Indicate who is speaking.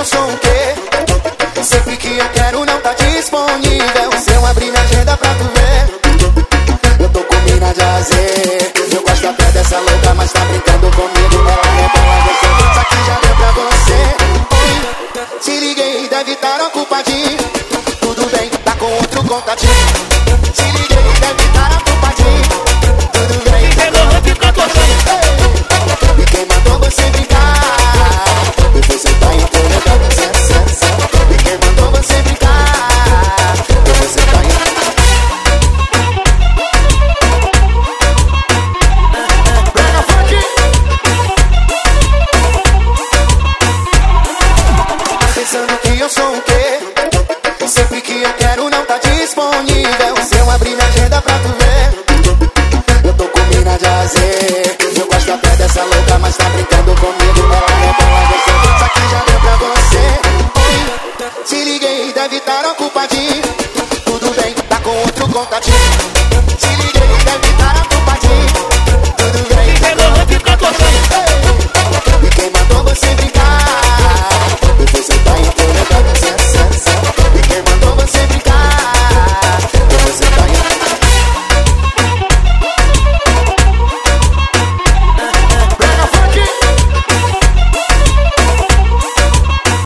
Speaker 1: eu sou o quê? Sempre que eu quero não tá disponível. Se eu abrir minha agenda pra tu ver Eu tô com mina de azer Eu gosto até dessa louca, mas tá brincando comigo. Ela rebola, você pensa que já deu pra você. Se liguei, deve estar ocupadinho. Tudo bem, tá com outro contatinho. Se liguei. sou o quê? Sempre que eu quero não tá disponível. Se eu abrir minha agenda pra tu ver Eu tô com mina de azer Eu gosto até dessa louca, mas tá brincando comigo. Ela rebola gostoso, isso aqui já deu pra você. Oi, te liguei, deve estar ocupadinho. Tudo bem, tá com outro contatinho.